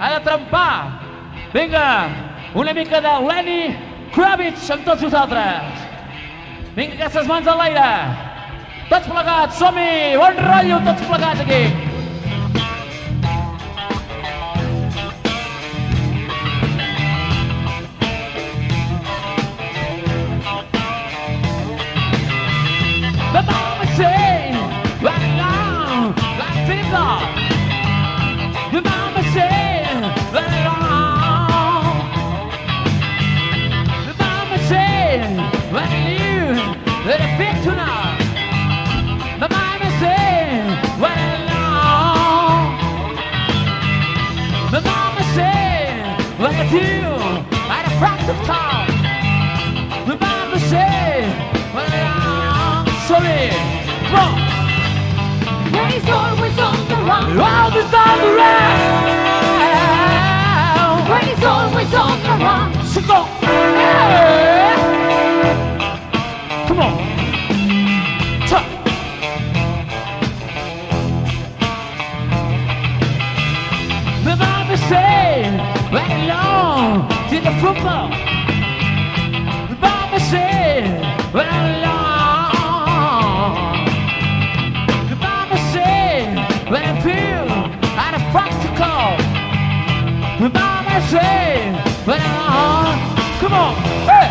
ha de trempar. Vinga, una mica de Lenny Kravitz amb tots vosaltres. Vinga, aquestes mans a l'aire. Tots plegats, som-hi! Bon rotllo, tots plegats aquí. Berlin, when he knew that it fit to now. The Miami said, when it long. The mama said, when it you, at a front of town. The mama said, when it long. Sorry, wrong. He's always on the run. Always on the run. football. The Bible said, well, The Bible said, well, feel out of practical. The Bible said, well, Come on, hey!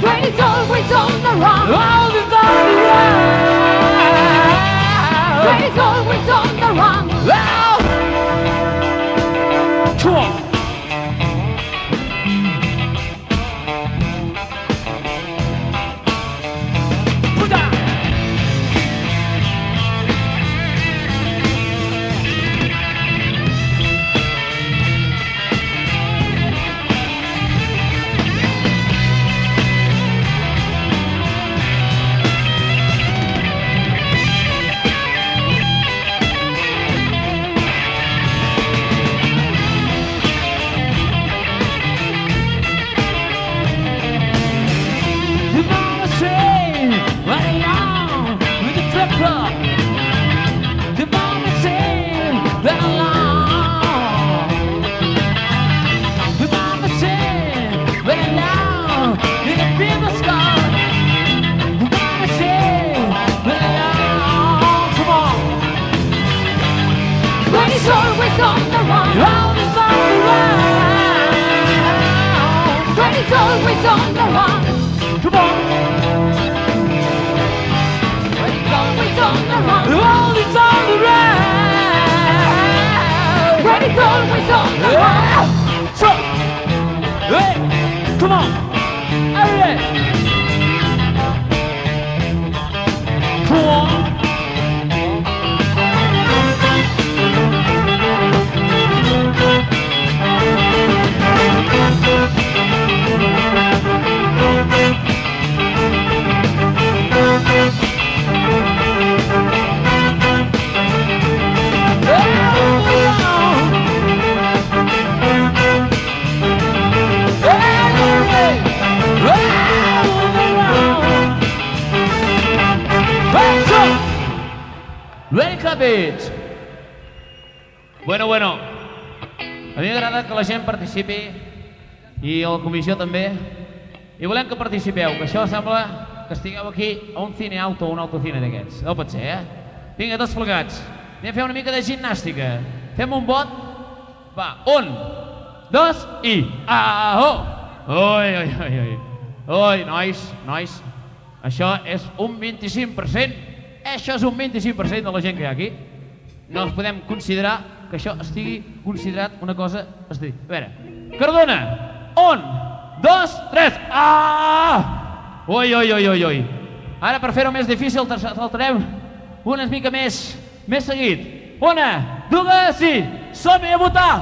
When it's always on the run. All the time, on the run. All this on the round. He's always on the run. Come on. He's always on the run. All this on the round. He's always on the run. Ready, Clubbage! Bueno, bueno. A mi m'agrada que la gent participi i la comissió també. I volem que participeu, que això sembla que estigueu aquí a un cine auto o un autocine d'aquests. No pot ser, eh? Vinga, tots plegats. Anem a fer una mica de gimnàstica. Fem un vot. Va, un, dos i... Aho! Ui, ui, ui, ui. Ui, nois, nois, això és un 25%. Això és un 25% de la gent que hi ha aquí. No es podem considerar que això estigui considerat una cosa... És a veure, Cardona, un, dos, tres, ah! Ui, ui, ui, ui, ui. Ara, per fer-ho més difícil, saltarem una mica més, més seguit. Una, dues i som-hi a votar!